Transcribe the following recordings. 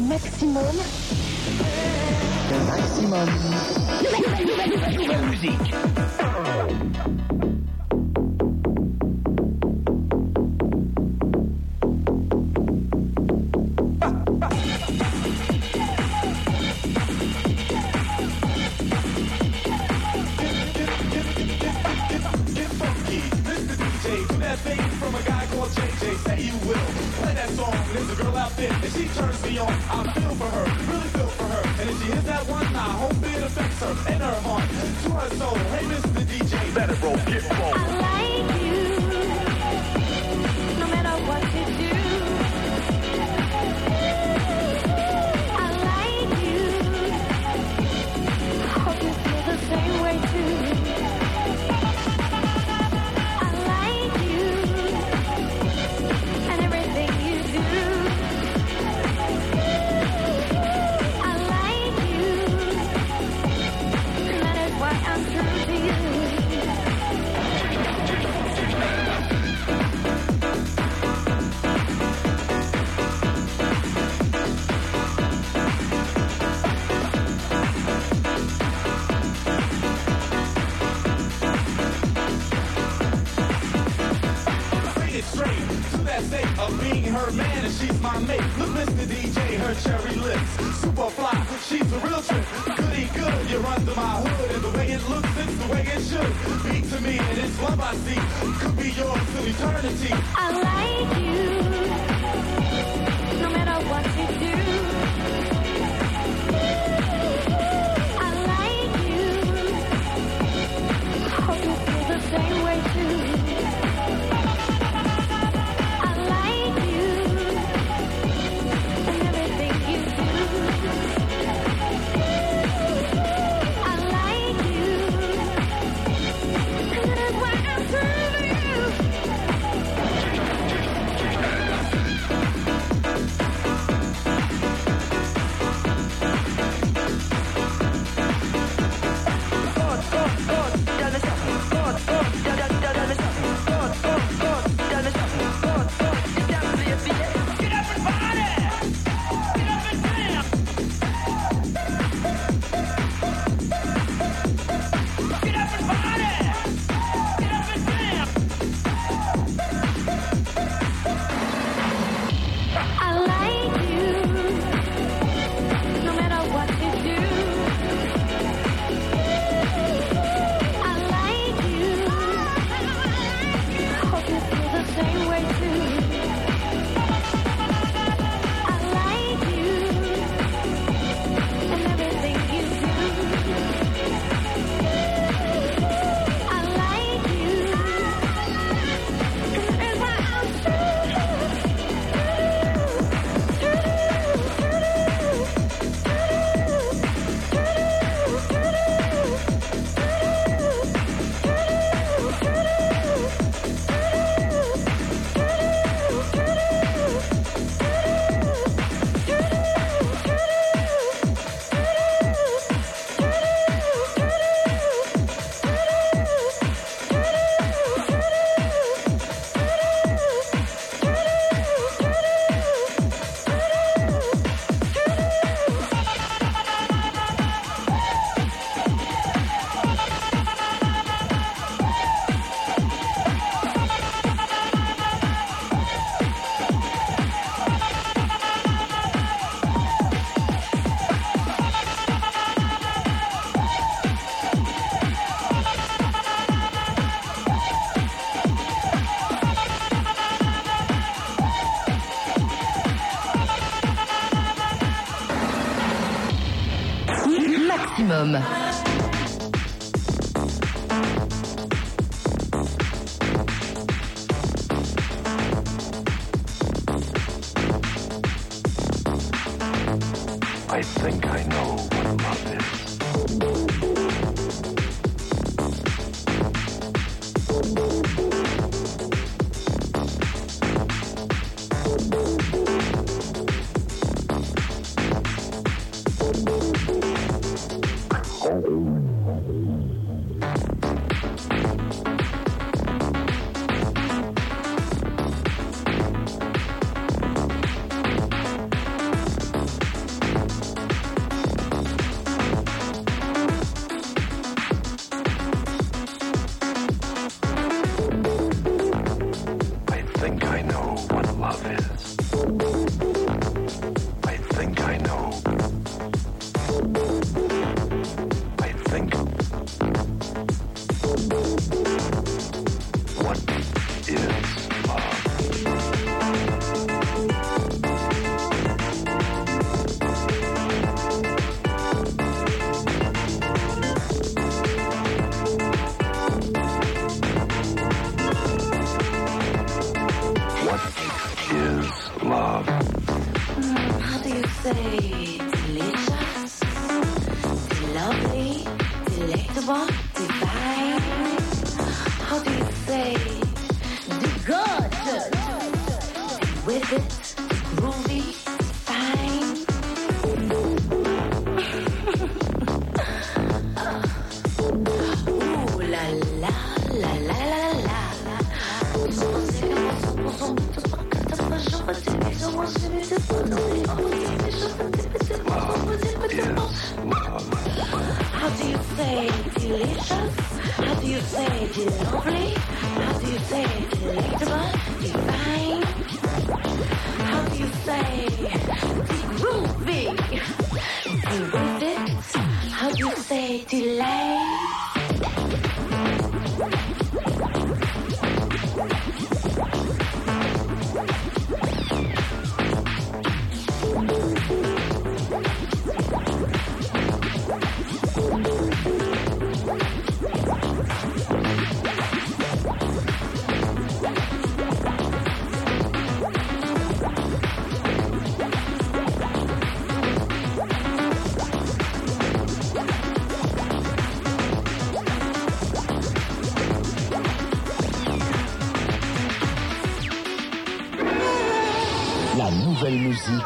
Maximum. Maximum. Nouvelle musique. in and she turns me on. I feel for her, really feel for her. And if she hits that one, I hope it affects her and her heart. To her soul, hey, Mr. DJ, let it roll, get roll.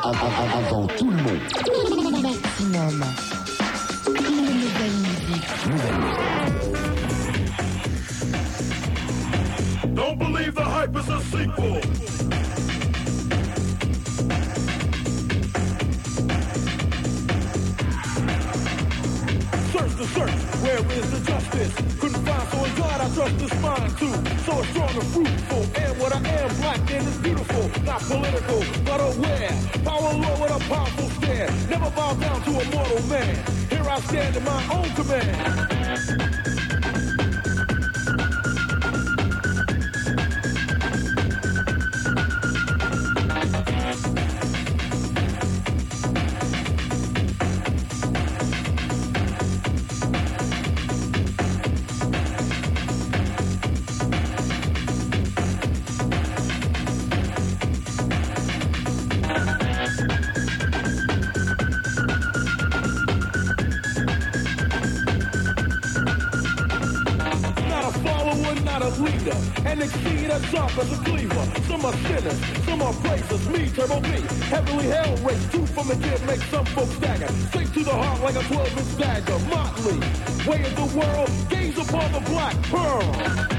Musique av- av- avant tout le monde. Political, but aware. Power low with a powerful stare. Never bow down to a mortal man. Here I stand in my own command. Turbo B, heavily hell race. Two from the kid make some folks stagger. Straight to the heart like a 12 inch dagger. Motley, way of the world, gaze upon the black pearl.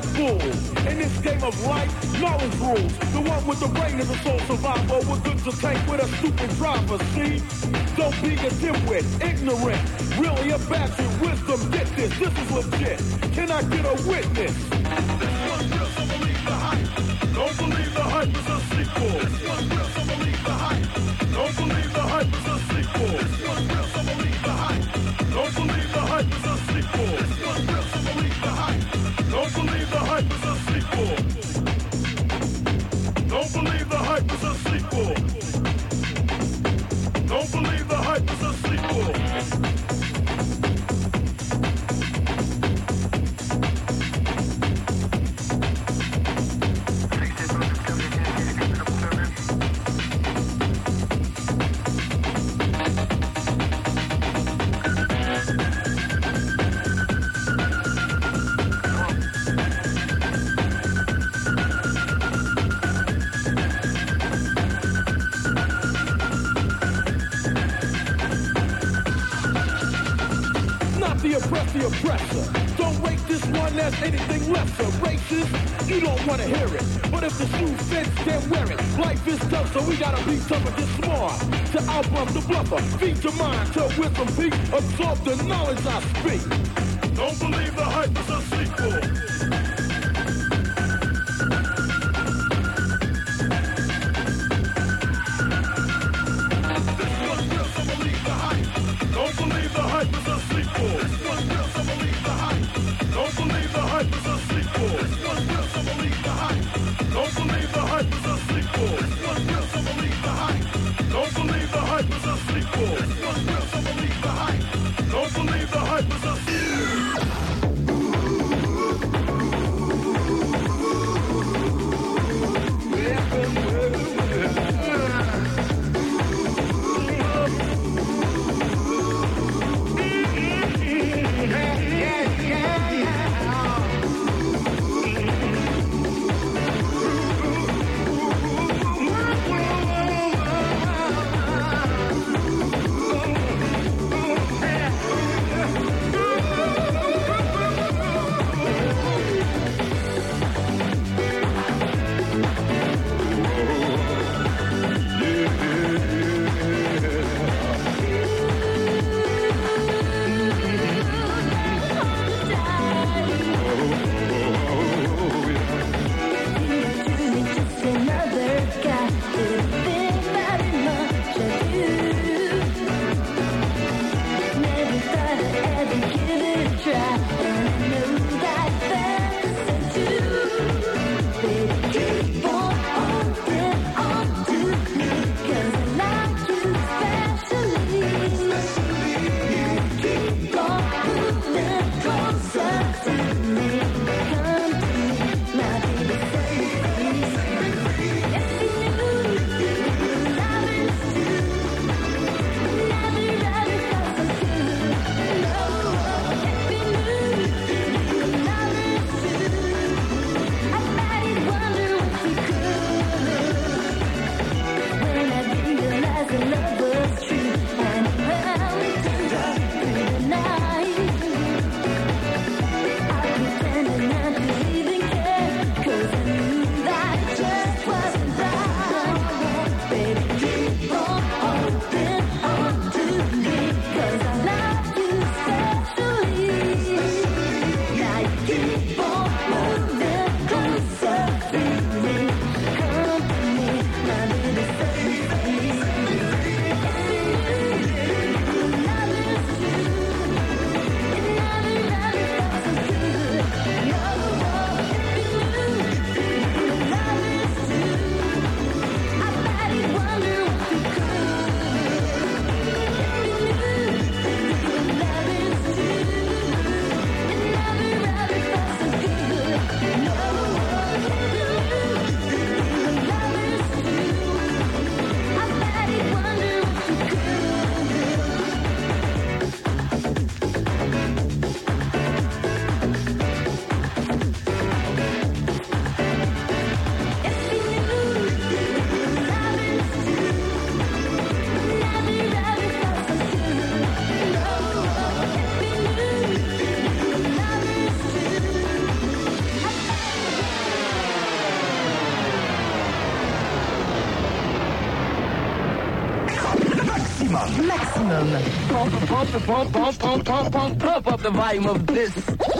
Badder bull. In this game of life, knowledge rules. The one with the brain is a soul survivor with goods to tank with a stupid driver. See? Don't be a dimwit, ignorant. Really a bastard. Wisdom, get this. This is legit. Can I get a witness? Don't believe the hype. Don't believe the hype is a sequel. Don't believe the hype. Don't believe the hype is a sequel. Believe the wanna hear it. But if the shoe fits, then wear it. Life is tough, so we gotta be tougher than smart. To outbluff the bluffer, feed your mind till wisdom beat, Absorb the knowledge I speak. Don't believe the hype is a sequel. pump, pump, pump, pump, pump, pump, pump up the volume of this.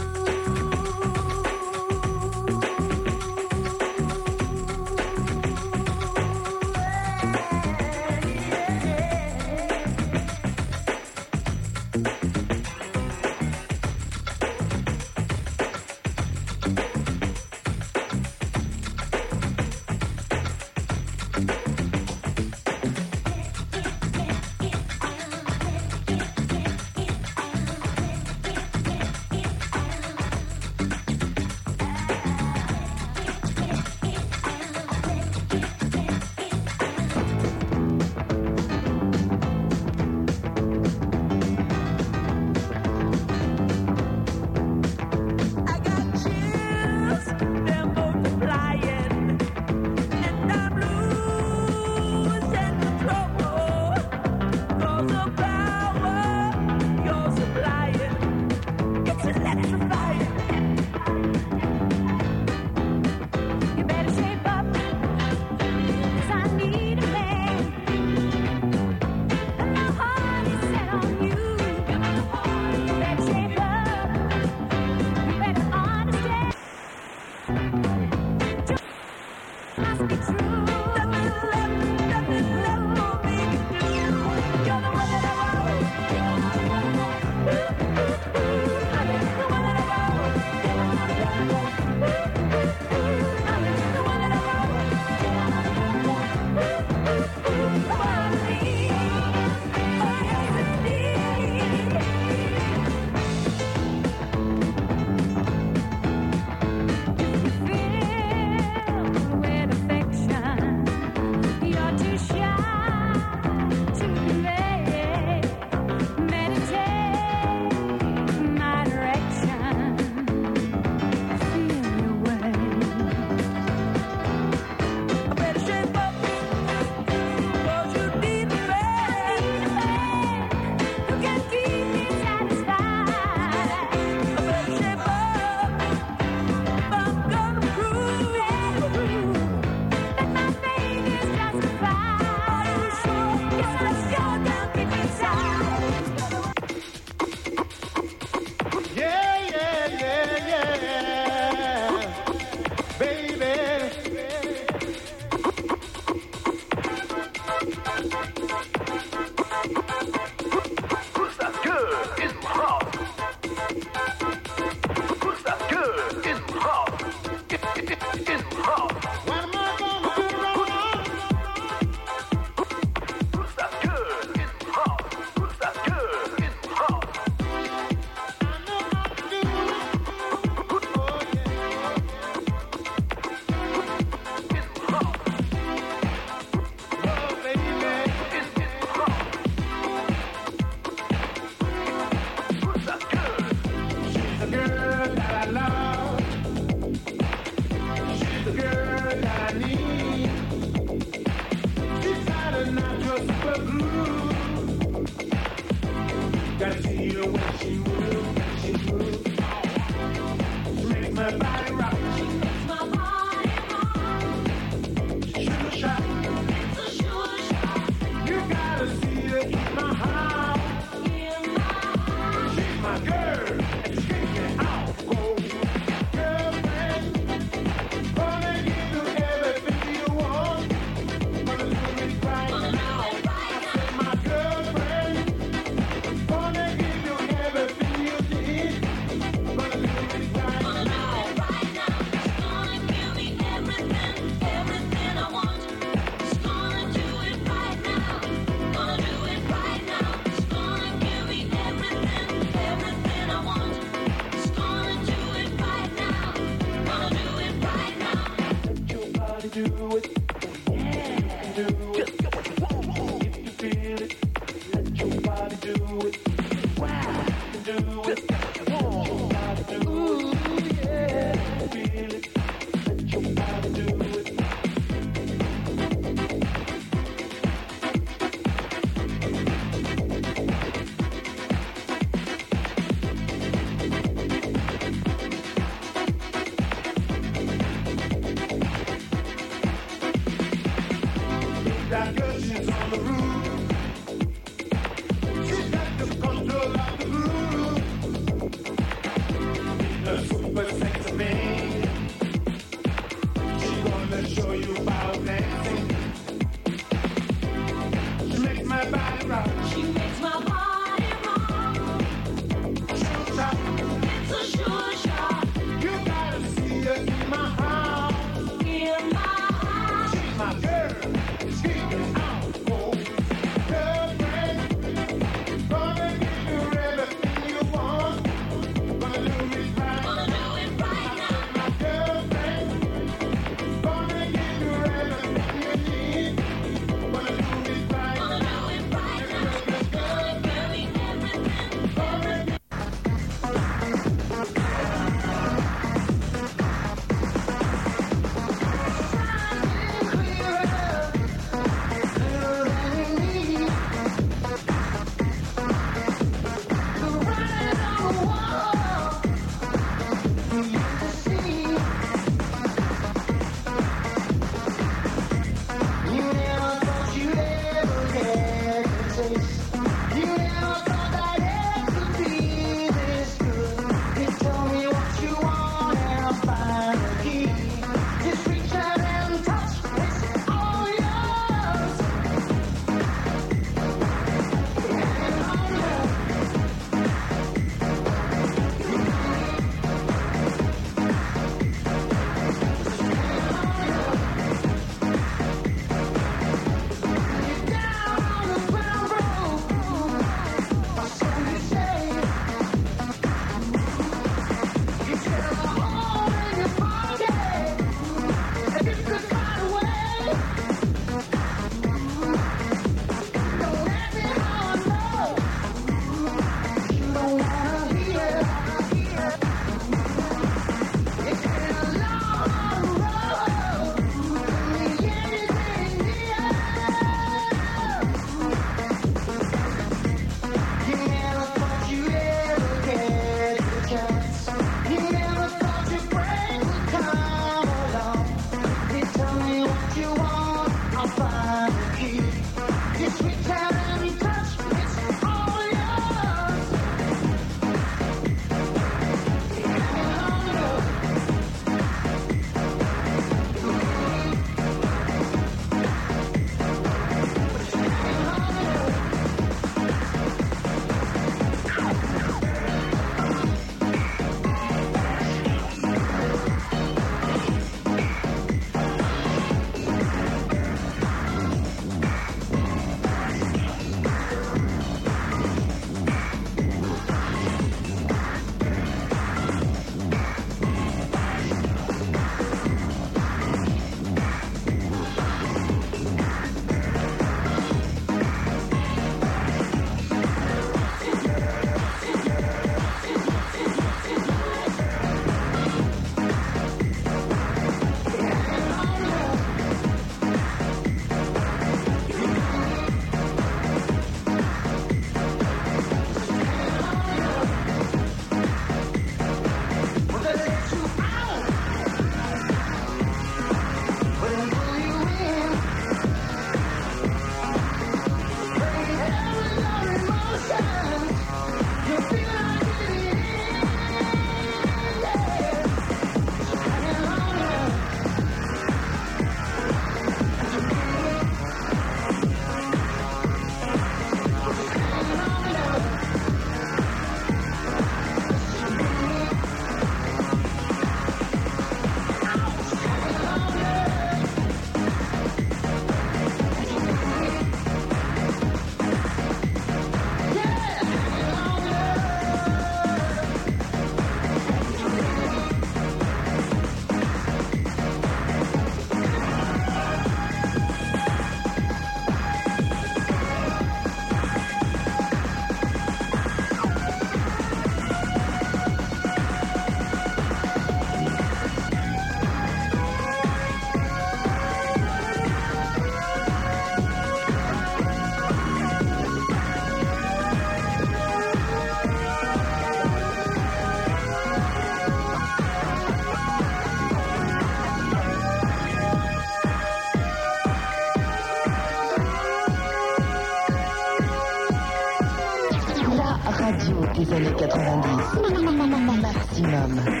Années 90. Maximum.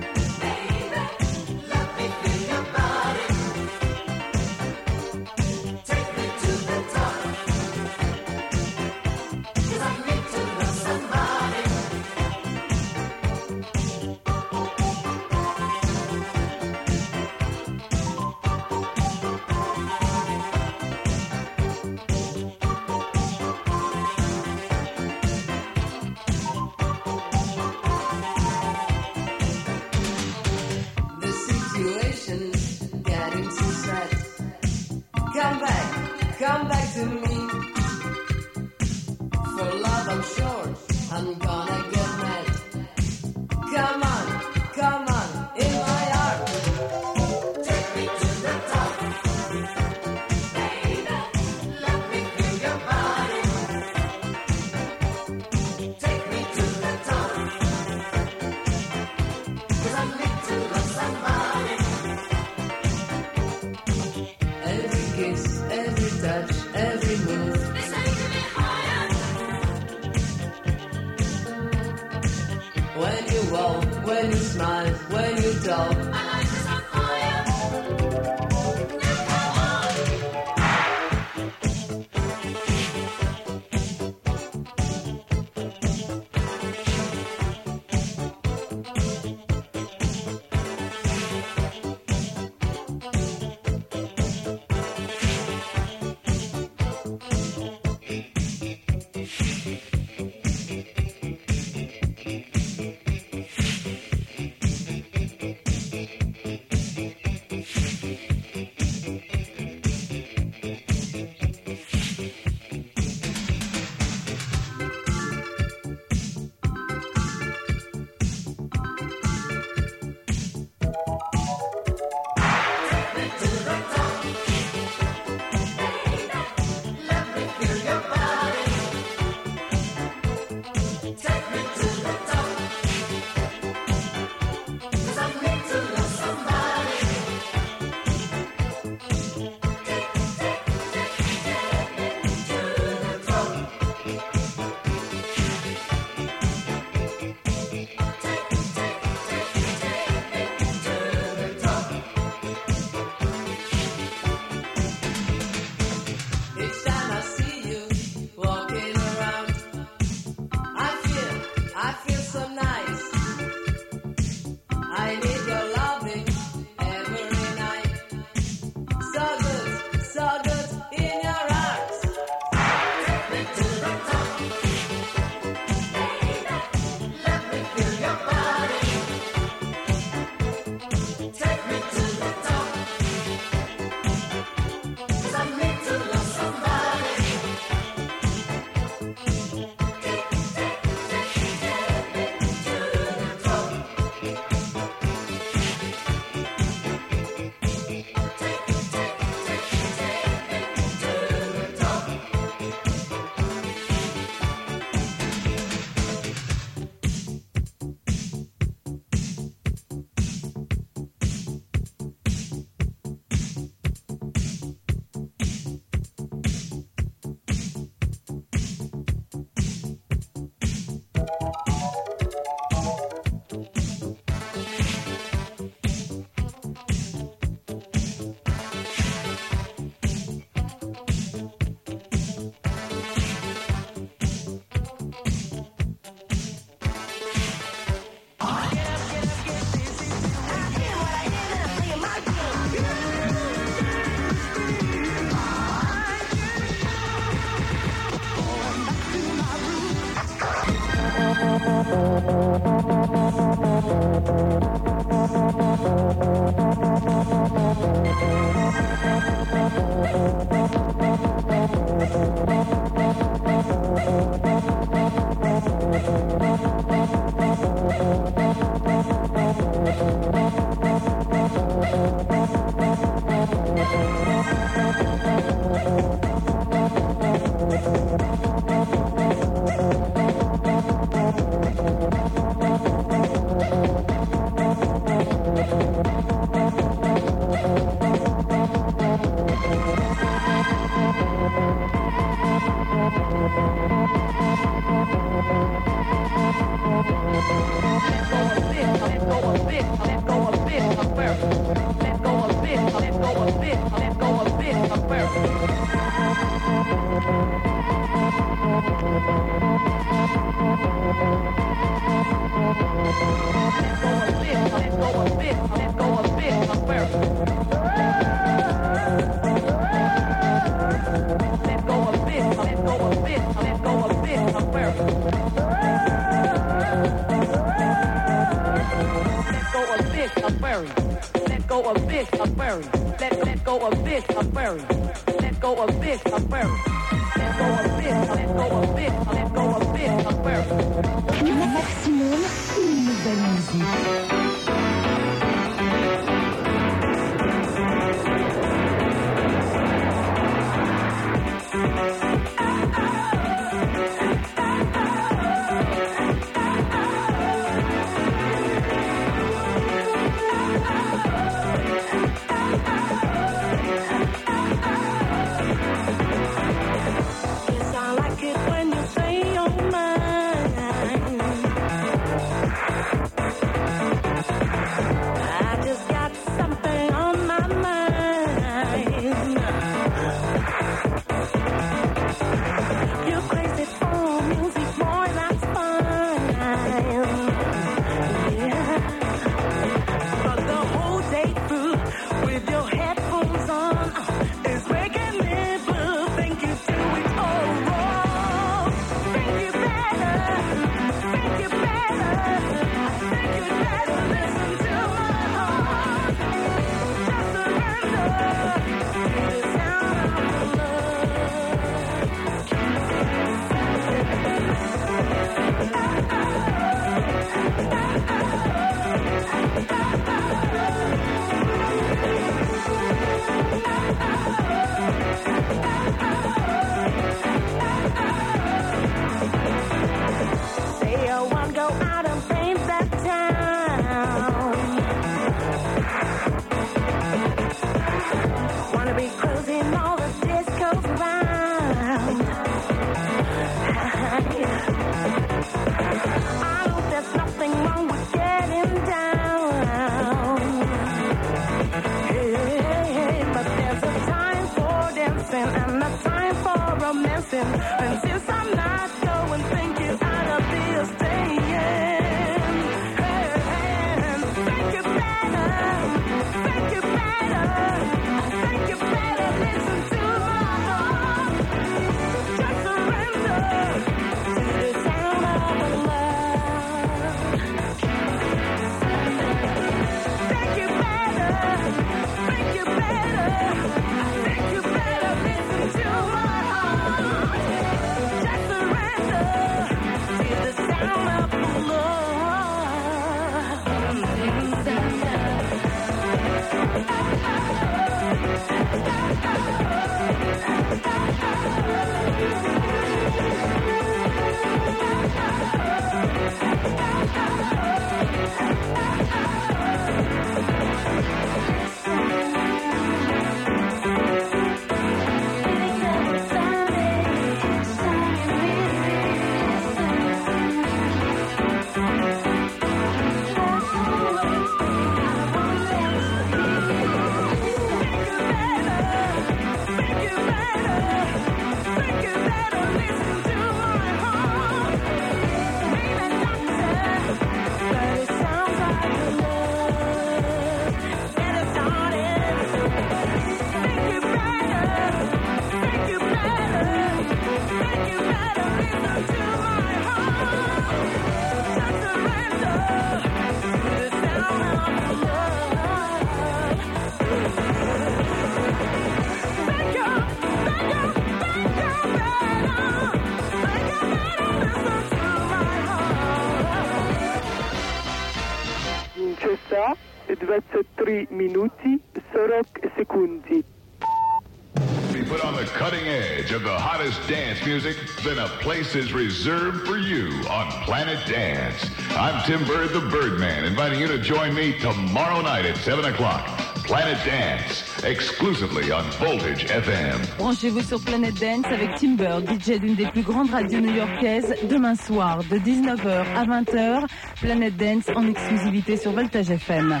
Place is reserved for you on Planet Dance. I'm Tim Bird, the Birdman, inviting you to join me tomorrow night at 7 o'clock. Planet Dance, exclusively on Voltage FM. Branchez-vous sur Planet Dance avec Timber, DJ d'une des plus grandes radios new-yorkaises, demain soir de 19h à 20h. Planet Dance en exclusivité sur Voltage FM.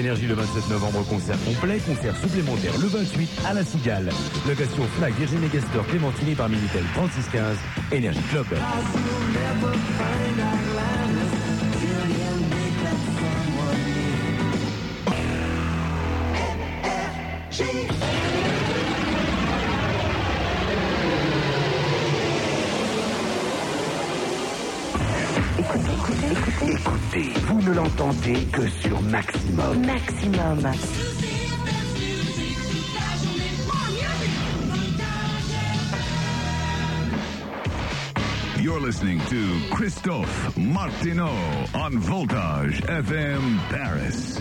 Énergie le 27 novembre, concert complet, concert supplémentaire le 28 à la Cigale. Location Flag Virgin Megastore Clémentine par Minitel 3615, Énergie Club. Écoutez, vous ne l'entendez que sur Maximum. Maximum. You're listening to Christophe Martineau on Voltage FM Paris.